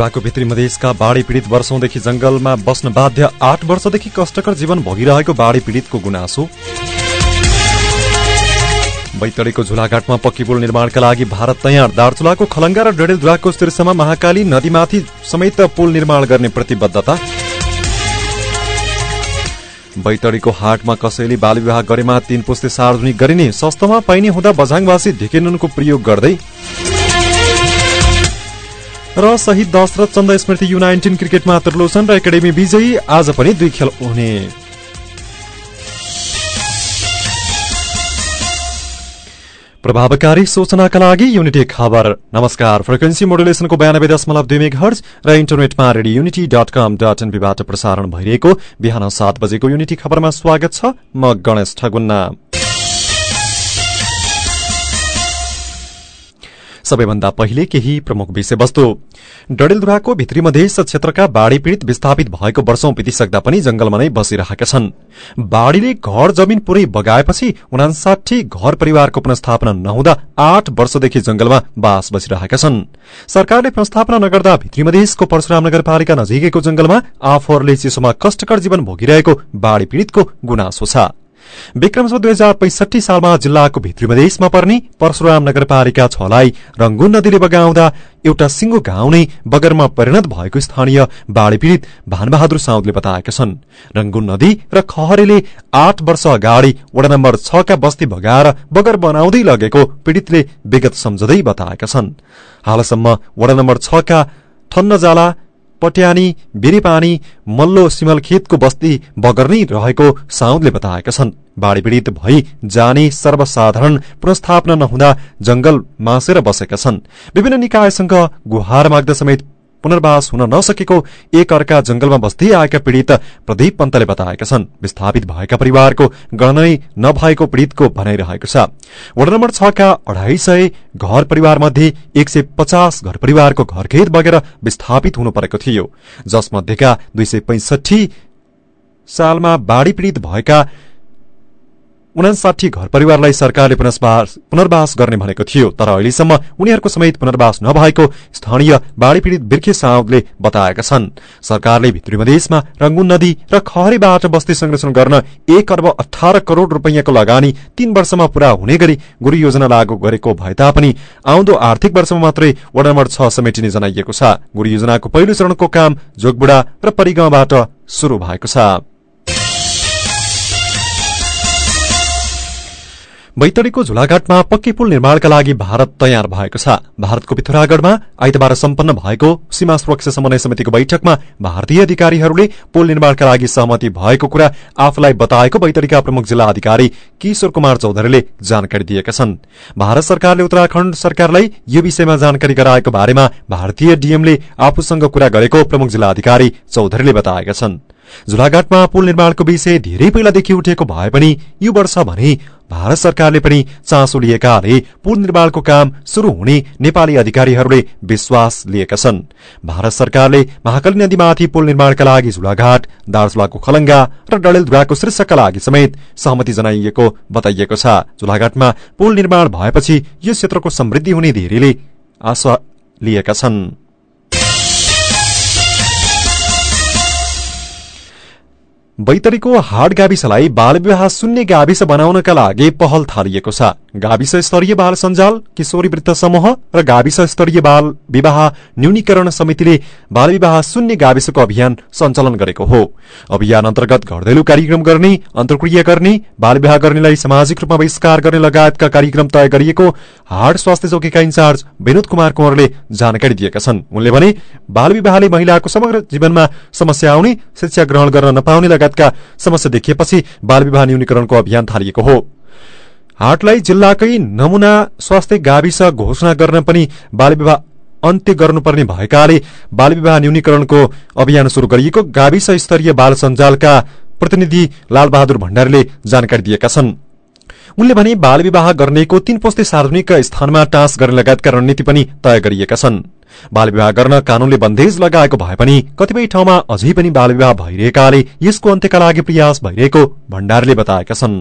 डडेलधुराको भित्री मधेसका बाढ़ी पीड़ित वर्षौंदेखि जंगलमा बस्न बाध्य आठ वर्षदेखि कष्टकर जीवन भोगिरहेको बाढ़ी पीड़ितको गुनासो। बैतडीको झुलाघाटमा पक्की पुल निर्माणका लागि भारत तयार। दार्चुलाको खलंगा र डडेलधुराको शीर्षमा महाकाली नदीमाथि समेत पुल निर्माण गर्ने प्रतिबद्धता। बैतडीको हाटमा कसैले बाल विवाह गरेमा तीन पुस्ते सार्वजनिक गरिने सस्तोमा पाइने हुँदा बझाङवासी ढिकेनुनको प्रयोग गर्दै र शहीद दशरथ चन्द स्मृति यु नाइन्टिन क्रिकेटमा त्रिलोचन र एकाडेमी विजयी आज पनि दुई खेल हुने प्रभावकारी सूचनाका लागि युनिटी खबर। नमस्कार। फ्रिक्वेन्सी मोडुलेसनको बयानब्बे दशमलव दुई मेग हर्ज र इन्टरनेटमा radio unity dot com dot एनपीबाट प्रसारण भइरहेको बिहान सात बजेको युनिटी खबरमा स्वागत छ म गणेश ठगुन्ना। सबैभन्दा पहिले केही प्रमुख विषयवस्तु। डडेलधुराको भित्री मधेस क्षेत्रका बाढ़ी पीड़ित विस्थापित भएको वर्षौं बितिसक्दा पनि जंगलमा नै बसिरहेका छन्। बाढ़ीले घर जमिन पुरै बगाएपछि उनासाठी घर परिवारको पुनस्थापना नहुँदा आठ वर्षदेखि जंगलमा बास बसिरहेका छन्। सरकारले पुनस्थापना नगर्दा भित्री मधेसको परशुराम नगरपालिका नजिकैको जंगलमा आफूहरूले चिसोमा कष्टकर जीवन भोगिरहेको बाढ़ी पीड़ितको गुनासो छ। विक्रमसम्म दुई हजार पैसठी सालमा जिल्लाको भित्री मधेसमा पर्ने परशुराम नगरपालिका छलाई रंगुन नदीले बगाउँदा एउटा सिंगो गाउँ नै बगरमा परिणत भएको स्थानीय बाढ़ी पीड़ित भानबहादुर साउदले बताएका छन्। रंगुन नदी र खहरेले आठ वर्ष अगाडि वडा नम्बर छका बस्ती बगाएर बगर बनाउँदै लगेको पीड़ितले विगत सम्झँदै बताएका छन्। हालसम्म वडा नम्बर छका ठन्नजाला पट्यानी बिरिपानी मल्लो सिमलखेतको बस्ती बगर नै रहेको साउदले बताएका छन्। बाढ़ी पीड़ित भई जाने सर्वसाधारण पुनस्थापना नहुँदा जंगल मासेर बसेका छन्। विभिन्न निकायसँग गुहार माग्दा समेत पुनर्वास हुन नसकेको एक अर्का जंगलमा बस्दै आएका पीड़ित प्रदीप पन्तले बताएका छन्। विस्थापित भएका परिवारको गणनै नभएको पीड़ितको भनाइरहेको छ। वडा नम्बर छका अढाई सय घर परिवार मध्ये एक सय पचास घर परिवारको घरखेत बगेर विस्थापित हुनु परेको थियो। जसमध्येका दुई सय पैंसठी सालमा बाढ़ी पीड़ित भएका उनासाठी घर परिवारलाई सरकारले पुनर्वास गर्ने भनेको थियो तर अहिलेसम्म उनीहरूको समेत पुनर्वास नभएको स्थानीय बाढ़ी पीड़ित बिर्खे साउदले बताएका छन्। सरकारले भित्री मधेसमा रंगुन नदी र खहरीबाट बस्ती संरक्षण गर्न एक अर्ब अठार करोड़ रूपियाँको लगानी तीन वर्षमा पूरा हुने गरी गुरू योजना लागू गरेको भए तापनि आउँदो आर्थिक वर्षमा मात्रै वडा नम्बर छ समेटिने जनाइएको छ। गुरू योजनाको पहिलो चरणको काम जोगबुडा र परिगाउँबाट शुरू भएको छ। बैतडीको झुलाघाटमा पक्की पुल निर्माणका लागि भारत तयार भएको छ। भारतको पिथोरागढ़मा आइतबार सम्पन्न भएको सीमा सुरक्षा समन्वय समितिको बैठकमा भारतीय अधिकारीहरूले पुल निर्माणका लागि सहमति भएको कुरा आफूलाई बताएको बैतडीका प्रमुख जिल्ला अधिकारी किशोर कुमार चौधरीले जानकारी दिएका छन्। भारत सरकारले उत्तराखण्ड सरकारलाई यो विषयमा जानकारी गराएको बारेमा भारतीय डीएमले आफूसँग कुरा गरेको प्रमुख जिल्ला अधिकारी चौधरीले बताएका छन्। झुलाघाटमा पुल निर्माणको विषय धेरै पहिलादेखि उठेको भए पनि यो वर्ष भने भारत सरकारले पनि चासो लिएकाले पुल निर्माणको काम शुरू हुने नेपाली अधिकारीहरूले विश्वास लिएका छन्। भारत सरकारले महाकाली नदीमाथि पुल निर्माणका लागि झुलाघाट दार्चुलाको खलंगा र डडेलधुराको शीर्षकका लागि समेत सहमति जनाइएको बताइएको छ। झुलाघाटमा पुल निर्माण भएपछि यो क्षेत्रको समृद्धि हुने धेरैले आशा लिएका छन्। बैतरीको हाट गाविसलाई बाल विवाह शून्य गाविस बनाउनका लागि पहल थालिएको छ। गाविस स्तरीय बाल सञ्जाल किशोरी वृत्त समूह र गाविस स्तरीय बाल विवाह न्यूनीकरण समितिले बाल विवाह शून्य गाविसको अभियान सञ्चालन गरेको हो। अभियान अन्तर्गत घरदैलो कार्यक्रम गर्ने अन्तर्क्रिया गर्ने बाल विवाह गर्नेलाई सामाजिक रूपमा बहिष्कार गर्ने लगायतका कार्यक्रम तय गरिएको हाट स्वास्थ्य चौकीका इन्चार्ज विनोद कुमार कुँवरले जानकारी दिएका छन्। उनले भने बाल विवाहले महिलाको समग्र जीवनमा समस्या आउने शिक्षा ग्रहण गर्न नपाउने लगायतका समस्या देखिएपछि बाल विवाह न्यूनीकरणको अभियान थालिएको हो। हाटलाई जिल्लाकै नमूना स्वास्थ्य गाविस घोषणा गर्न पनि बाल विवाह अन्त्य गर्नुपर्ने भएकाले बाल विवाह न्यूनीकरणको अभियान शुरू गरिएको गाविस स्तरीय बाल सञ्जालका प्रतिनिधि लालबहादुर भण्डारीले जानकारी दिएका छन्। उनले भने बाल विवाह गर्नेको तीन पोस्ते सार्वजनिक स्थानमा टाँस गर्ने लगायतका रणनीति पनि तय गरिएका छन्। बाल विवाह गर्न कानूनले बन्देज लगाएको भए पनि कतिपय ठाउँमा अझै पनि बाल विवाह भइरहेकाले यसको अन्त्यका लागि प्रयास भइरहेको भण्डारले बताएका छन्।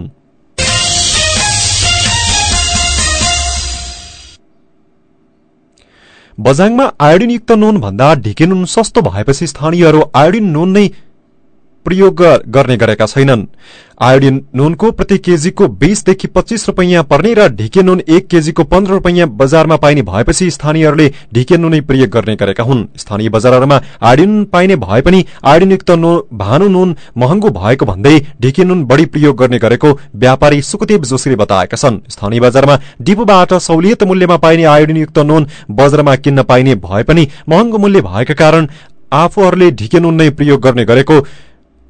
बजाङमा आयोडिनयुक्त नुन भन्दा ढिके नुन सस्तो भएपछि स्थानीयहरू आयोडिन नुन नै प्रयोग गर्ने गरेका छैनन्। आयोडिन नुनको प्रति केजीको बीसदेखि पच्चीस रूपियाँ पर्ने र ढिके नुन एक केजीको पन्ध्र रूपियाँ बजारमा पाइने भएपछि स्थानीयहरूले ढिके नुनै प्रयोग गर्ने गरेका हुन्। स्थानीय बजारहरूमा आयोडिन पाइने भए पनि आयोडिनयुक्त भानु नुन महँगो भएको भन्दै ढिके नुन बढ़ी प्रयोग गर्ने गरेको व्यापारी सुखदेव जोशीले बताएका छन्। स्थानीय बजारमा डिपोबाट सहुलियत मूल्यमा पाइने आयोडिनयुक्त नुन बजारमा किन्न पाइने भए पनि महँगो मूल्य भएका कारण आफूहरूले ढिके नुन नै प्रयोग गर्ने गरेको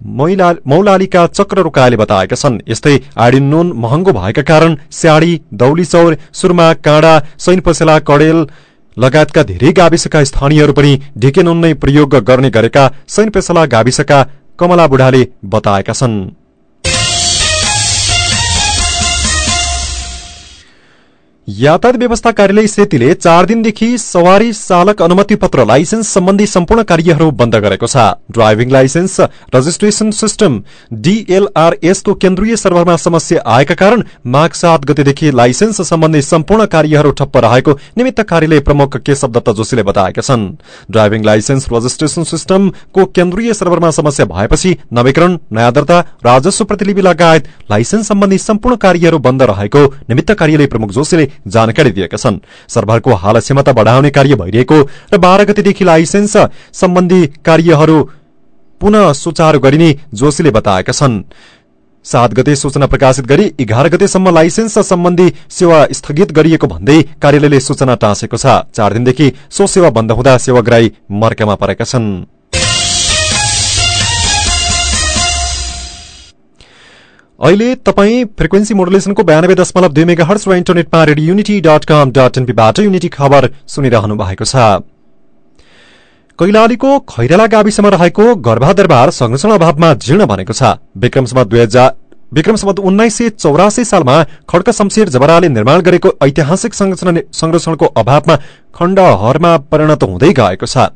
मौलालीका चक्र रोकाले बताएका छन् यस्तै आडिन नुन महँगो भएका कारण स्याडी दौली चौर सुरमा काँडा सैन पसेला कडेल लगायतका धेरै गाविसका स्थानीयहरू पनि ढिके नुन नै प्रयोग गर्ने गरेका सैन पेसला गाविसका कमला बुढाले बताएका छन् यातायात व्यवस्था कार्यालय सेतीले चार दिनदेखि सवारी चालक अनुमति पत्र लाइसेन्स सम्बन्धी सम्पूर्ण कार्यहरू बन्द गरेको छ। ड्राइभिङ लाइसेन्स रजिस्ट्रेशन सिस्टम डीएलआरएसको केन्द्रीय सर्भरमा समस्या आएका कारण माघ सात गतेदेखि लाइसेन्स सम्बन्धी सम्पूर्ण कार्यहरू ठप्प रहेको निमित्त कार्यालय प्रमुख केशव दत्त जोशीले बताएका छन्। ड्राइभिङ लाइसेन्स रजिस्ट्रेशन सिस्टमको केन्द्रीय सर्भरमा समस्या भएपछि नवीकरण नयाँ दर्ता राजस्व प्रतिलिपि लगायत लाइसेन्स सम्बन्धी सम्पूर्ण कार्यहरू बन्द रहेको निमित्त कार्यालय प्रमुख जोशीले जानकारी दिएका छन्। सर्भरको हाल क्षमता बढ़ाउने कार्य भइरहेको र बाह्र गतेदेखि लाइसेन्स सम्बन्धी कार्यहरू पुनः सुचारू गरिने जोशीले बताएका छन्। सात गते सूचना प्रकाशित गरी एघार गतेसम्म लाइसेन्स सम्बन्धी सेवा स्थगित गरिएको भन्दै कार्यालयले सूचना टाँसेको छ। चार दिनदेखि सो सेवा बन्द हुँदा सेवाग्राही मर्कामा परेका छन्। अहिले तपाईँ फ्रिक्वेन्सी मोडुलेसनको बयानब्बे दशमलव दुई मेगा हर्स र इन्टरनेटमा radio Unity dot com dot एनपीबाट unity खबर सुनिरहनु भएको छ। कैलालीको खैराला गाविसमा रहेको गर्भादरबार संरक्षण अभावमा जीर्ण बनेको छ। विक्रमसम्म उन्नाइस सय चौरासी सालमा खड्क शमशेर जबराले निर्माण गरेको ऐतिहासिक संरक्षणको अभावमा खण्डहरमा परिणत हुँदै गएको छ।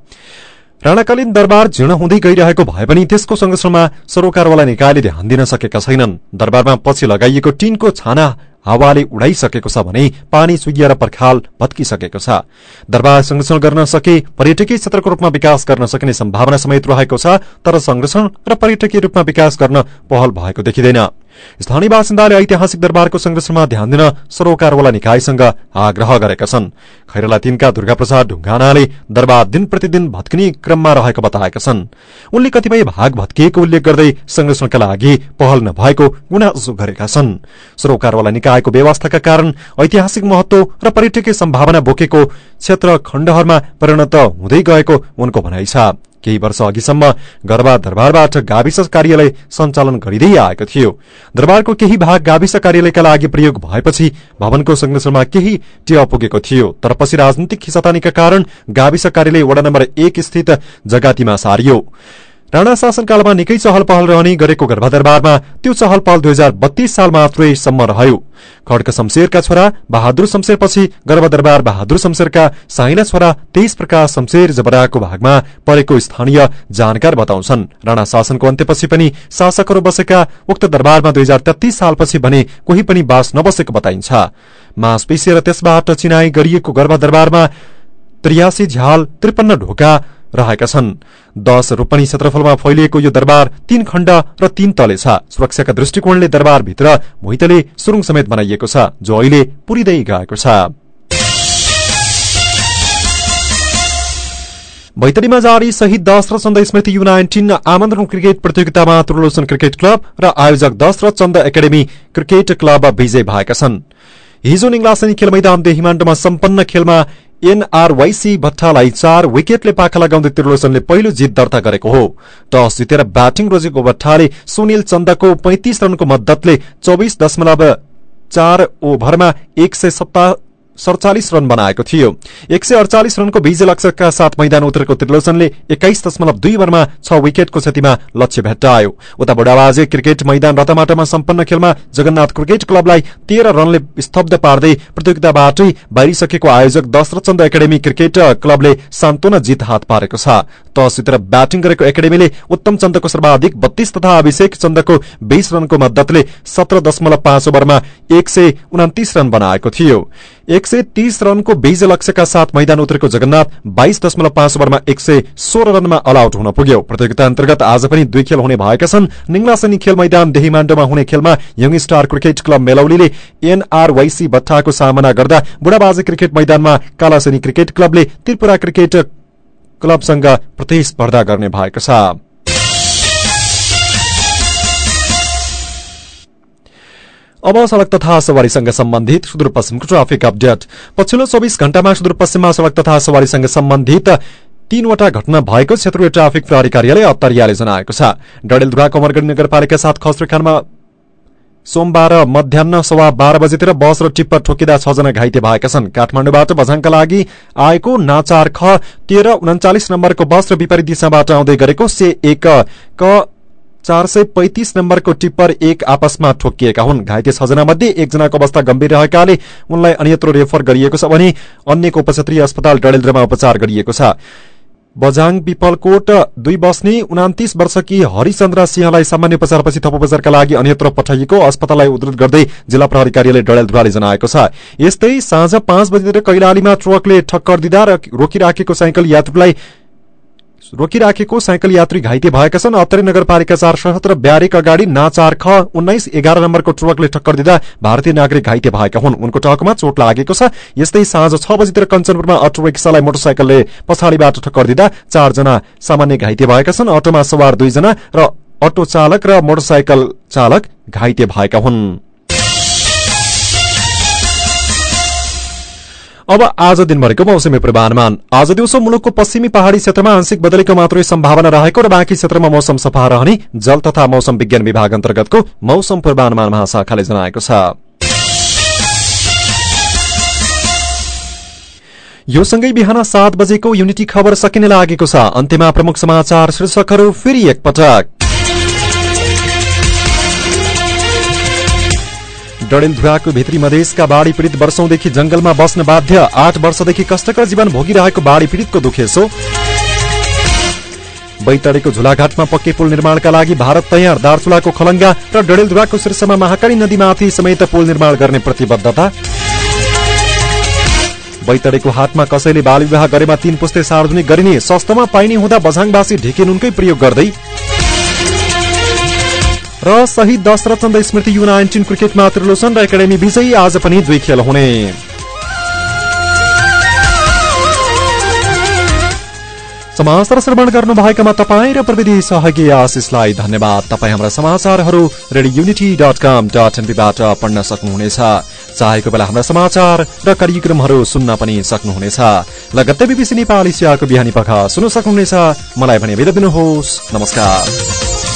राणाकालीन दरबार जीर्ण हुँदै गइरहेको भए पनि त्यसको संरक्षणमा सरोकारवाला निकायले ध्यान दिन सकेका छैनन्। दरबारमा पछि लगाइएको टीनको छाना हावाले उडाइसकेको छ भने पानी सुगिएर पर्खाल भत्किसकेको छ। दरबार संरक्षण गर्न सके पर्यटकीय क्षेत्रको रूपमा विकास गर्न सकिने सम्भावना समेत रहेको छ तर संरक्षण र पर्यटकीय रूपमा विकास गर्न पहल भएको देखिँदैन। स्थानीय बासिन्दाले ऐतिहासिक दरबारको संरक्षणमा ध्यान दिन सरोकारवाला निकायसँग आग्रह गरेका छन्। खैरला तीनका दुर्गाप्रसाद ढुङ्गानाले दरबार दिन प्रतिदिन भत्किने क्रममा रहेको बताएका छन्। उनले कतिपय भाग भत्किएको उल्लेख गर्दै संरक्षणका लागि पहल नभएको गुनासो गरेका छन्। सरोकारवाला निकायको व्यवस्थाका कारण ऐतिहासिक महत्व र पर्यटकीय सम्भावना बोकेको क्षेत्र खण्डहरूमा परिणत हुँदै गएको उनको भनाइ छ। केही वर्ष अघिसम्म गरबा दरबारबाट गाविस कार्यालय सञ्चालन गरिँदै आएको थियो। दरबारको केही भाग गाविस कार्यालयका लागि प्रयोग भएपछि भवनको संरक्षणमा केही टेवा पुगेको थियो। तर पछि राजनीतिक खिचातानीका कारण गाविस कार्यालय वडा नम्बर एक स्थित जगातीमा सारियो। राणा शासनकालमा निकै चहल पहल रहने गरेको गर्भदरबारमा त्यो चहल पहल दुई हजार बत्तीस साल मात्रै सम्म रह्यो। खड्क शमशेरका छोरा बहादुर शमशेरपछि गर्भदरबार बहादुर शमशेरका साइना छोरा तेइस प्रकाश शमशेर जबराको भागमा परेको स्थानीय जानकार बताउँछन्। राणा शासनको अन्त्यपछि पनि शासकहरू बसेका उक्त दरबारमा दुई हजार तेत्तीस सालपछि भने कोही पनि बास नबसेको बताइन्छ। मासपेशी र त्यसबाट चिनाई गरिएको गर्भदरबारमा त्रियासी झ्याल त्रिपन्न ढोका रहेका छन्। दश रोपनी क्षेत्रफलमा फैलिएको यो दरबार तीन खण्ड र तीन तले छ। सुरक्षाका दृष्टिकोणले दरबारभित्र भुइँतले सुरुङ समेत बनाइएको छ जो अहिले पुरिँदै गएको छ। बैतडीमा जारी शहीद दश र चन्द स्मृति यु नाइन्टिन आमन्त्रण क्रिकेट प्रतियोगितामा तुर्लोसन क्रिकेट क्लब र आयोजक Dashrath Chand academy cricket club विजय भएका छन्। हिजो निङ्लासनी खेल मैदान देहिमाण्डमा सम्पन्न खेलमा एनआरवाईसी भट्टालाई चार विकेटले पाखा लगाउँदै त्रिलोचनले पहिलो जित दर्ता गरेको हो। टस जितेर ब्याटिङ रोजेको भट्टाले सुनिल चन्दको पैंतिस रनको मद्दतले चौबिस दशमलव चार ओभरमा एक सय सडचालिस रन बनाएको थियो। एक सय अडचालिस रनको विजय लक्ष्यका साथ मैदान उत्रेको त्रिलोचनले एक्काइस दशमलव दुई ओभरमा छ विकेटको क्षतिमा लक्ष्य भेट्टायो। उता बुढाबाजे क्रिकेट मैदान रतमाटामा सम्पन्न खेलमा जगन्नाथ क्रिकेट क्लबलाई तेह्र रनले स्तब्ध पार्दै प्रतियोगिताबाटै बाहिरिसकेको आयोजक दशरथचन्द एकाडेमी क्रिकेट क्लबले सान्तोना जित हात पारेको छ। जितेर ब्याटिङ गरेको एकाडेमीले उत्तम चन्दको सर्वाधिक बत्तीस तथा अभिषेक चन्दको बीस रनको मद्दतले सत्र दशमलव पाँच ओभरमा एक सय उन्तिस रन बनाएको थियो। एक सय तीस रनको विजय लक्ष्यका साथ मैदान उत्रेको जगन्नाथ बाइस दशमलव पाँच ओभरमा एक सय सोह्र रनमा अलआउट हुन पुग्यो। प्रतियोगिता अन्तर्गत आज पनि दुई खेल हुने भएका छन्। निङ्लासनी खेल मैदान देहीमाण्डोमा हुने खेलमा यङ स्टार क्रिकेट क्लब मेलौलीले एनआरवाईसी भट्टाको सामना गर्दा बुढाबाजे क्रिकेट मैदानमा कालासनी क्रिकेट क्लबले त्रिपुरा क्रिकेट क्लबसँग प्रतिस्पर्धा गर्ने भएको छ। अब सड़क तथा सवारीसँग सम्बन्धित सुदूरपश्चिमको ट्राफिक अपडेट। पछिल्लो चौबिस घण्टामा सुदूरपश्चिममा सड़क तथा सवारीसँग सम्बन्धित तीनवटा घटना भएको क्षेत्रीय ट्राफिक प्रहरी कार्यालय अत्तरियाले जनाएको छ। डडेलधुरा कमरगढ़ी नगरपालिका साथ खस्रोखानमा सोमबार मध्याह सवा बाह्र बजेतिर बस र टिप्पर ठोकिँदा छजना घाइते भएका छन्। काठमाडौँबाट बझाङका लागि आएको नाचार ख तेह्र उन्चालिस नम्बरको बस र विपरीत दिशाबाट आउँदै गरेको से एक चार सय पैंतिस नम्बरको टिप्पर एक आपसमा ठोकिएका हुन्। घाइते छजना मध्ये एकजनाको अवस्था गम्भीर रहेकाले उनलाई अन्यत्र रेफर गरिएको छ भने अन्यको उपक्षेत्रीय अस्पताल डडेलद्रमा उपचार गरिएको छ। बझाङ पिपलकोट दुई बस्ने उनातिस वर्षकी हरिचन्द्र सिंहलाई सामान्य उपचारपछि थप उपचारका लागि अन्यत्र पठाइएको अस्पताललाई उद्धत गर्दै जिल्ला प्रहरी कार्यालय डडेलधुराले जनाएको छ। यस्तै साँझ पाँच बजेतिर कैलालीमा ट्रकले ठक्कर दिँदा रोकिराखेको साइकल यात्रुलाई रोकिराखेको साइकल यात्री घाइते भएका छन्। अत्तरी नगरपालिका चार सशस्त्र ब्यारेक अगाडि नाचार ख उन्नाइस एघार नम्बरको ट्रकले टक्कर दिँदा भारतीय नागरिक घाइते भएका हुन्। उनको टाउकोमा चोट लागेको छ। यस्तै साँझ छ बजीतिर कञ्चनपुरमा अटो रिक्सालाई मोटरसाइकलले पछाडिबाट टक्कर दिँदा चारजना सामान्य घाइते भएका छन्। अटोमा सवार दुईजना र अटो चालक र मोटरसाइकल चालक घाइते भएका हुन्। अब आज दिनभरिको मौसमी पूर्वानुमान। आज दिउँसो मुलुकको पश्चिमी पहाड़ी क्षेत्रमा आंशिक बदलीको मात्रै सम्भावना रहेको र बाँकी क्षेत्रमा मौसम सफा रहने जल तथा मौसम विज्ञान विभाग अन्तर्गतको मौसम पूर्वानुमान महाशाखाले जनाएको छ। यो सँगै बिहान सात बजेको युनिटी खबर सकिने लागेको छ। अन्त्यमा प्रमुख समाचार शीर्षकहरू फेरि एकपटक। डडेलधुराको भित्री मधेसका बाढ़ी पीड़ित वर्षौंदेखि जंगलमा बस्न बाध्य। आठ वर्षदेखि कष्टकर जीवन भोगिरहेको बाढ़ी पीड़ितको दुखेसो बैतडीको झुलाघाटमा पक्कै पुल निर्माणका लागि भारत तयार। दार्चुलाको खलंगा र डडेलधुराको शीर्षमा महाकाली नदीमाथि समेत पुल निर्माण गर्ने प्रतिबद्धता। बैतडीको हाटमा कसैले बाल विवाह गरेमा तीन पुस्ते सार्वजनिक गरिने सस्तोमा पाइने हुँदा बझाङवासी ढिके नुनकै प्रयोग गर्दै र शहीद दशरथ चन्द स्मृति यु नाइन्टिन क्रिकेटमा त्रिलोचन र एकाडेमी विजयी आज पनि दुई खेल हुने। समाचार श्रवण गर्नुभएकामा तपाईँ र प्रविधि सहयोगी आशिषलाई धन्यवाद। तपाईँ हाम्रा समाचारहरू radio Unity dot com dot एनपीबाट पढ्न सक्नुहुनेछ। चाहेको बेला हाम्रा समाचार र कार्यक्रमहरू सुन्न पनि सक्नुहुनेछ। लगत्तै बिबिसी नेपाली सेवाको बिहानी पख सुन्न सक्नुहुनेछ। मलाई भने बिदा दिनुहोस्। नमस्कार।